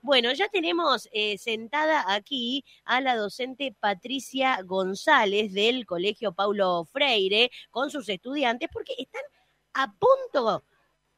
Bueno, ya tenemos eh, sentada aquí a la docente Patricia González del Colegio Paulo Freire con sus estudiantes porque están a punto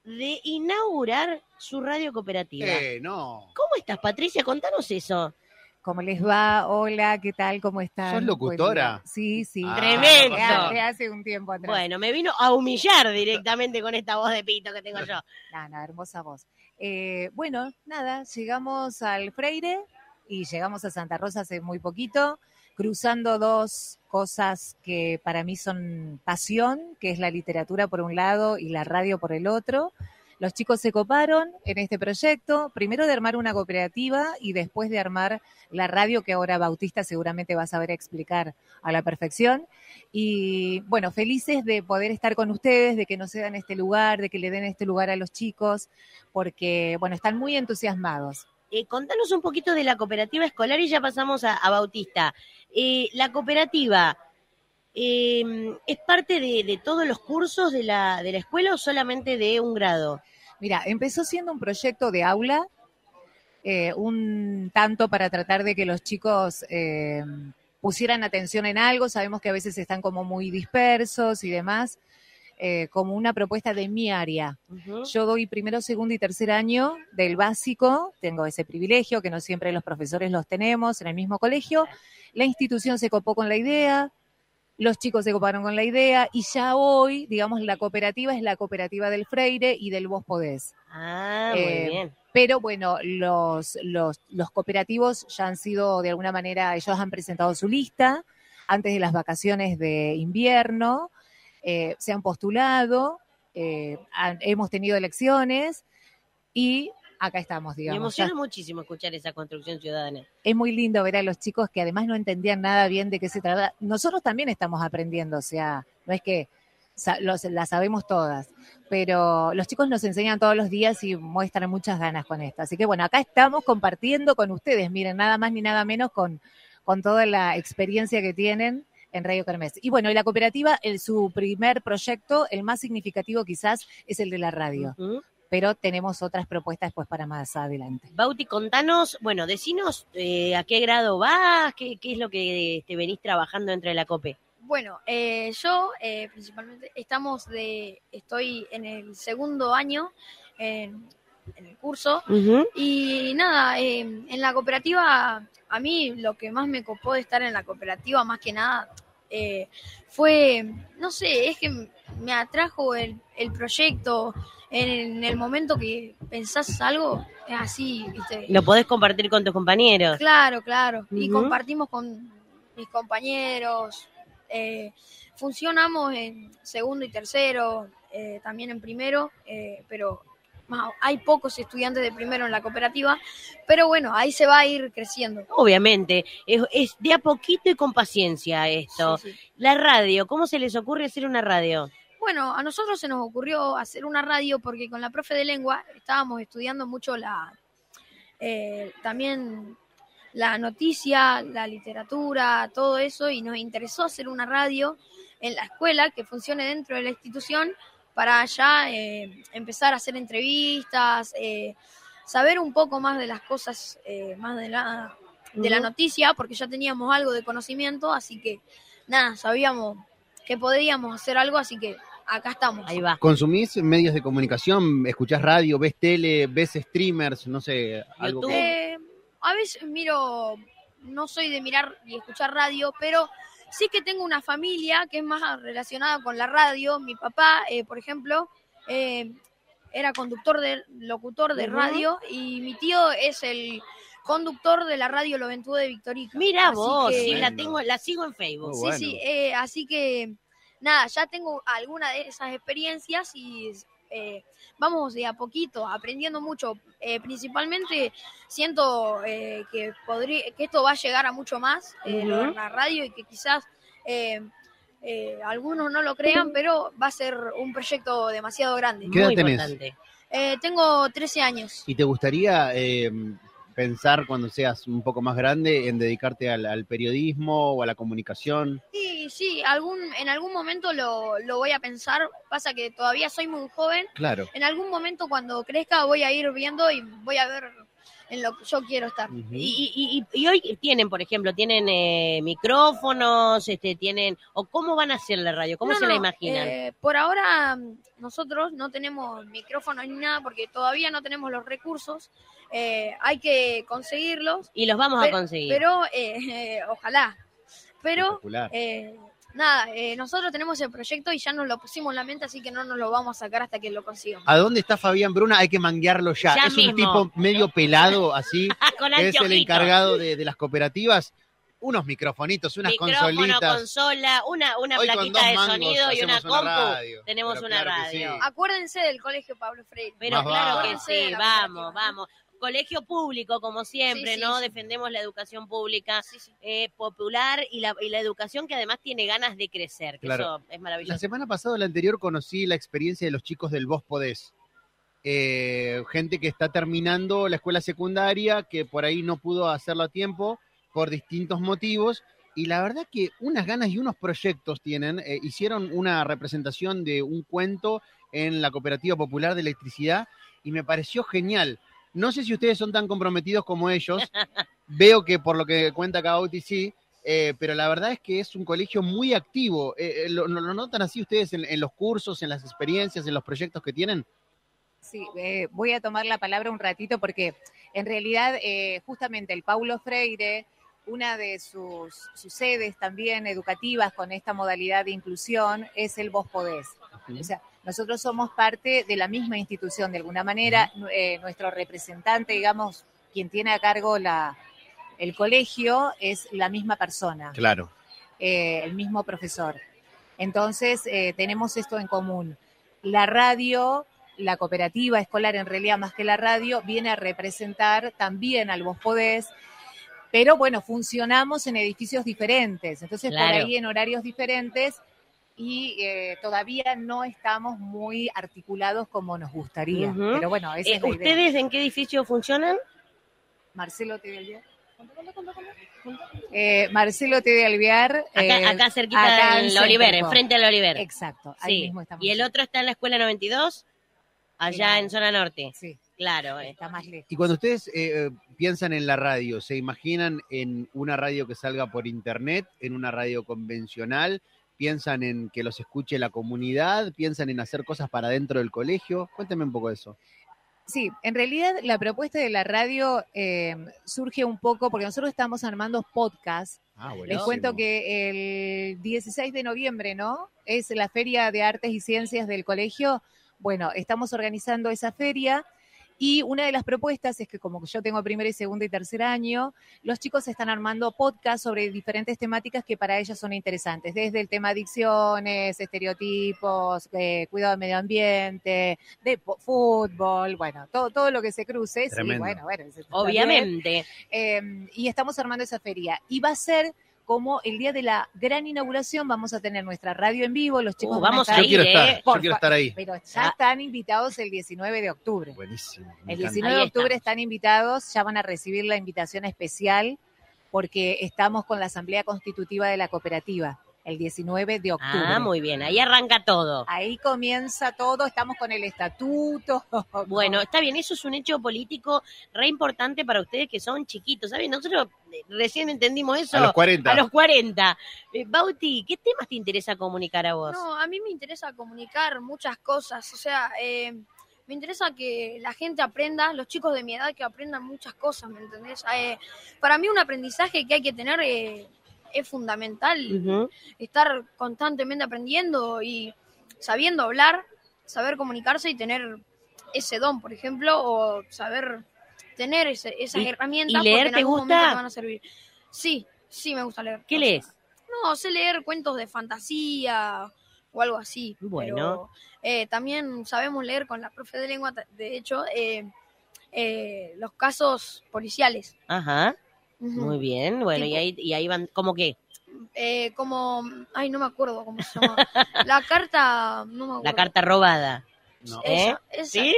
de inaugurar su radio cooperativa. Eh, no. ¿Cómo estás, Patricia? Contanos eso. ¿Cómo les va? Hola, ¿qué tal? ¿Cómo están? ¿Sos locutora? Sí, sí. Ah, Tremendo. Hace un tiempo atrás. Bueno, me vino a humillar directamente con esta voz de pito que tengo yo. No, hermosa voz. Eh, bueno, nada, llegamos al Freire y llegamos a Santa Rosa hace muy poquito, cruzando dos cosas que para mí son pasión, que es la literatura por un lado y la radio por el otro. Los chicos se coparon en este proyecto, primero de armar una cooperativa y después de armar la radio que ahora Bautista seguramente va a saber explicar a la perfección. Y bueno, felices de poder estar con ustedes, de que nos den este lugar, de que le den este lugar a los chicos, porque bueno, están muy entusiasmados. Eh, contanos un poquito de la cooperativa escolar y ya pasamos a, a Bautista. Eh, la cooperativa eh, es parte de, de todos los cursos de la, de la escuela o solamente de un grado? Mira, empezó siendo un proyecto de aula, eh, un tanto para tratar de que los chicos eh, pusieran atención en algo. Sabemos que a veces están como muy dispersos y demás, eh, como una propuesta de mi área. Yo doy primero, segundo y tercer año del básico, tengo ese privilegio que no siempre los profesores los tenemos en el mismo colegio. La institución se copó con la idea, los chicos se coparon con la idea y ya hoy, digamos, la cooperativa es la cooperativa del Freire y del Vos Podés. Ah, muy Eh, bien. Pero bueno, los, los, los cooperativos ya han sido, de alguna manera, ellos han presentado su lista antes de las vacaciones de invierno, eh, se han postulado, eh, han- hemos tenido elecciones y acá estamos, Me digamos. emociona Ya- muchísimo escuchar esa construcción ciudadana. es muy lindo ver a los chicos que además no entendían nada bien de qué se trata. Nosotros también estamos aprendiendo, o sea, no es que los- la sabemos todas, pero los chicos nos enseñan todos los días y muestran muchas ganas con esto. Así que bueno, acá estamos compartiendo con ustedes, miren, nada más ni nada menos con, con toda la experiencia que tienen en Radio Kermés. Y bueno, y la cooperativa, el, su primer proyecto, el más significativo quizás, es el de la radio, Ujú. Pero tenemos otras propuestas pues para más adelante. Bauti, contanos, bueno, decinos eh, a qué grado vas, qué, qué es lo que te venís trabajando dentro de la COPE. Bueno, eh, yo eh, principalmente estamos de, estoy en el segundo año en, en el curso y nada, eh, en la cooperativa, a mí lo que más me copó de estar en la cooperativa, más que nada, eh, fue, no sé, es que me atrajo el, el proyecto en el momento que pensás algo, es así, ¿viste? Lo podés compartir con tus compañeros. Claro, claro. Y compartimos con mis compañeros. eh, funcionamos en segundo y tercero, eh, también en primero, pero más- hay pocos estudiantes de primero en la cooperativa. Pero bueno, ahí se va a ir creciendo. Obviamente, es, es de a poquito y con paciencia esto. Sí, sí. La radio, ¿cómo se les ocurre hacer una radio? Bueno, a nosotros se nos ocurrió hacer una radio porque con la profe de lengua estábamos estudiando mucho la eh, también la noticia, la literatura, todo eso, y nos interesó hacer una radio en la escuela que funcione dentro de la institución para ya eh, empezar a hacer entrevistas, eh, saber un poco más de las cosas, eh, más de la, de la noticia, porque ya teníamos algo de conocimiento, así que nada, sabíamos que podíamos hacer algo, así que acá estamos. Ahí va. ¿Consumís medios de comunicación? ¿Escuchás radio? ¿Ves tele? ¿Ves streamers? No sé, algo. YouTube. Eh, a veces miro, no soy de mirar y escuchar radio, pero sí que tengo una familia que es más relacionada con la radio. Mi papá, eh, por ejemplo, eh, era conductor de locutor de radio y mi tío es el conductor de la radio Loventud de Victorica. Mira Así vos, que- sí, la tengo, la sigo en Facebook. Muy Sí, bueno. sí, eh, así que nada, ya tengo alguna de esas experiencias y eh, vamos de a poquito aprendiendo mucho. Eh, principalmente siento eh, que, podría, que esto va a llegar a mucho más, eh, de Ujú. la radio, y que quizás eh, eh, algunos no lo crean, pero va a ser un proyecto demasiado grande. ¿Qué edad Muy tenés? importante. Eh, tengo 13 años. ¿Y te gustaría eh, pensar cuando seas un poco más grande en dedicarte al, al periodismo o a la comunicación? Sí, sí, algún, en algún momento lo, lo voy a pensar. Pasa que todavía soy muy joven Claro. en algún momento cuando crezca voy a ir viendo y voy a ver en lo que yo quiero estar. Y, y- y- y hoy tienen, por ejemplo, tienen eh, micrófonos, este, tienen, o cómo van a hacer la radio, cómo No, se la imaginan. eh, por ahora mm, nosotros no tenemos micrófonos ni nada porque todavía no tenemos los recursos. Eh, hay que conseguirlos, y los vamos a conseguir. pero eh, eh, ojalá. Pero eh, nada, eh, nosotros tenemos el proyecto y ya nos lo pusimos en la mente, así que no nos lo vamos a sacar hasta que lo consigamos. ¿A dónde está Fabián Bruna? Hay que manguearlo ya. Ya es mismo. un tipo medio pelado, así, Con que es el encargado de, de las cooperativas. Unos microfonitos, unas Micrófono, consolitas. consola, una, una Hoy plaquita de sonido y una hacemos una compu. radio. Tenemos una claro radio. sí. Acuérdense del Colegio Pablo Freire. Pero Más claro que sí, vamos, vamos. Colegio público, como siempre, Sí, sí, ¿no? sí. Defendemos la educación pública Sí, sí. eh, popular y la, y la educación que además tiene ganas de crecer, que Claro. eso es La maravilloso. semana pasada o la anterior conocí la experiencia de los chicos del Vos Podés. Eh, gente que está terminando la escuela secundaria, que por ahí no pudo hacerlo a tiempo por distintos motivos. Y la verdad que unas ganas y unos proyectos tienen. Eh, hicieron una representación de un cuento en la Cooperativa Popular de Electricidad y me pareció genial. No sé si ustedes son tan comprometidos como ellos. Veo que por lo que cuenta Cauti sí, eh, pero la verdad es que es un colegio muy activo. Eh, eh, ¿lo, lo- lo notan así ustedes en, en los cursos, en las experiencias, en los proyectos que tienen? Sí, eh, voy a tomar la palabra un ratito porque en realidad eh, justamente el Paulo Freire, una de sus, sus sedes también educativas con esta modalidad de inclusión es el Vos Podés. O sea, nosotros somos parte de la misma institución de alguna manera. Eh, nuestro representante, digamos, quien tiene a cargo la, el colegio es la misma persona Claro. eh, el mismo profesor. Entonces, eh, tenemos esto en común. La radio, la cooperativa escolar, en realidad más que la radio, viene a representar también al Vos Podés, pero bueno, funcionamos en edificios diferentes, entonces Claro. por ahí en horarios diferentes y eh, todavía no estamos muy articulados como nos gustaría. Pero bueno, esa Eh, es la idea. ¿Ustedes en qué edificio funcionan? Marcelo T. de Alvear. Eh, Marcelo T. de Alvear. Acá, eh, acá cerquita acá en del Oliver, Céntrico. enfrente al Oliver. Exacto, ahí Sí. mismo estamos. Y el otro está en la escuela 92, allá en zona norte. Sí, Claro. eh. está más lejos. Y cuando ustedes eh, piensan en la radio, ¿se imaginan en una radio que salga por internet, en una radio convencional? ¿Piensan en que los escuche la comunidad? ¿Piensan en hacer cosas para dentro del colegio? Cuénteme un poco de eso. Sí, en realidad la propuesta de la radio eh, surge un poco porque nosotros estamos armando podcasts. Ah, Les cuento que el 16 de noviembre, ¿no? Es la Feria de Artes y Ciencias del colegio. Bueno, estamos organizando esa feria y una de las propuestas es que como yo tengo primer y segundo y tercer año, los chicos están armando podcasts sobre diferentes temáticas que para ellos son interesantes, desde el tema adicciones, estereotipos, eh, cuidado del medio ambiente, de fútbol, bueno, todo, todo lo que se cruce. Sí, bueno, bueno. Obviamente. Eh, y estamos armando esa feria. Y va a ser como el día de la gran inauguración, vamos a tener nuestra radio en vivo, los chicos Uh, van a vamos estar Yo quiero ¿eh? estar, yo Por quiero estar ahí. pero ya Ah. están invitados el 19 de octubre. Buenísimo. El encanta. 19 de octubre están invitados, ya van a recibir la invitación especial porque estamos con la Asamblea Constitutiva de la Cooperativa, el 19 de octubre. Ah, muy bien. Ahí arranca todo. Ahí comienza todo, estamos con el estatuto. Bueno, está bien, eso es un hecho político re importante para ustedes que son chiquitos, ¿saben? Nosotros eh, recién entendimos eso A los 40. a los 40. Eh, Bauti, ¿qué temas te interesa comunicar a vos? No, a mí me interesa comunicar muchas cosas, o sea, eh, me interesa que la gente aprenda, los chicos de mi edad que aprendan muchas cosas, ¿me entendés? Eh, para mí un aprendizaje que hay que tener eh, es fundamental, estar constantemente aprendiendo y sabiendo hablar, saber comunicarse y tener ese don, por ejemplo, o saber tener ese- esas ¿Y- herramientas y leer porque en te algún gusta? te van a servir. Sí, sí me gusta leer. ¿Qué lees? No, sé leer cuentos de fantasía o algo así. Bueno. Pero, eh, también sabemos leer con la profe de lengua, de hecho, eh, eh, los casos policiales. Ajá, Muy bien. Bueno, y ahí, y ahí van, ¿cómo qué? Eh, como, ay, no me acuerdo cómo se llama. la carta, no me acuerdo. La carta robada. No. ¿Eh? Esa, esa, ¿Sí?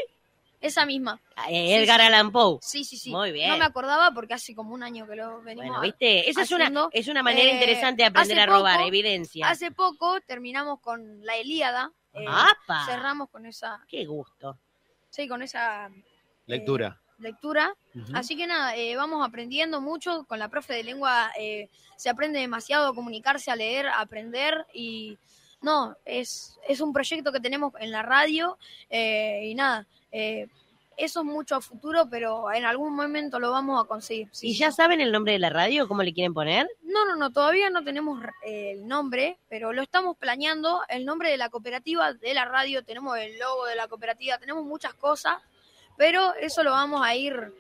esa misma. Eh, Edgar sí. Allan Poe. Sí, sí, sí. Muy bien. No me acordaba porque hace como un año que lo venimos Bueno, ¿viste? Esa es una, es una manera Eh, interesante de aprender a robar, poco- evidencia. Hace poco terminamos con la Ilíada. eh, ¡Apa! cerramos con esa, Qué gusto. sí, con esa Lectura. Lectura. Así que nada, eh, vamos aprendiendo mucho. Con la profe de lengua eh, se aprende demasiado a comunicarse, a leer, a aprender. Y no, es, es un proyecto que tenemos en la radio. eh, y nada, eh, eso es mucho a futuro, pero en algún momento lo vamos a conseguir. sí. ¿Y ya saben el nombre de la radio? ¿Cómo le quieren poner? No, no, no, todavía no tenemos eh, el nombre, pero lo estamos planeando. El nombre de la cooperativa, de la radio, tenemos el logo de la cooperativa, tenemos muchas cosas, pero eso lo vamos a ir,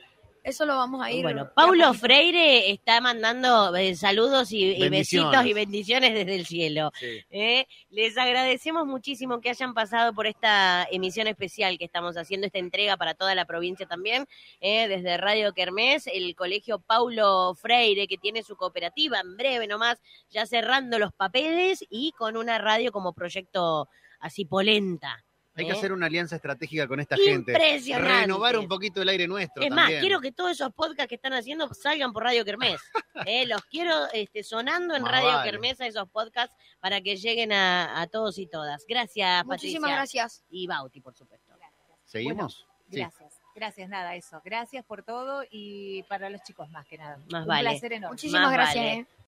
eso lo vamos a ir. Bueno, Paulo. Freire está mandando eh, saludos y, besitos y bendiciones desde el cielo. Sí. ¿eh? Les agradecemos muchísimo que hayan pasado por esta emisión especial que estamos haciendo, esta entrega para toda la provincia también, ¿eh? desde Radio Kermés, el colegio Paulo Freire, que tiene su cooperativa en breve nomás, ya cerrando los papeles y con una radio como proyecto así polenta. Hay que hacer una alianza estratégica con esta gente. Impresionante. Renovar un poquito el aire nuestro Es más, quiero que todos esos podcasts que están haciendo salgan por Radio Kermés. Eh, los quiero este, sonando en Más Radio vale. Kermés a esos podcasts para que lleguen a, a todos y todas. Gracias, Muchísimas Patricia. gracias. Y Bauti, por supuesto. ¿Seguimos? Sí. Gracias. Gracias, nada, eso. Gracias por todo y para los chicos más que nada. Más Un vale. placer enorme. Muchísimas Más gracias. vale. eh.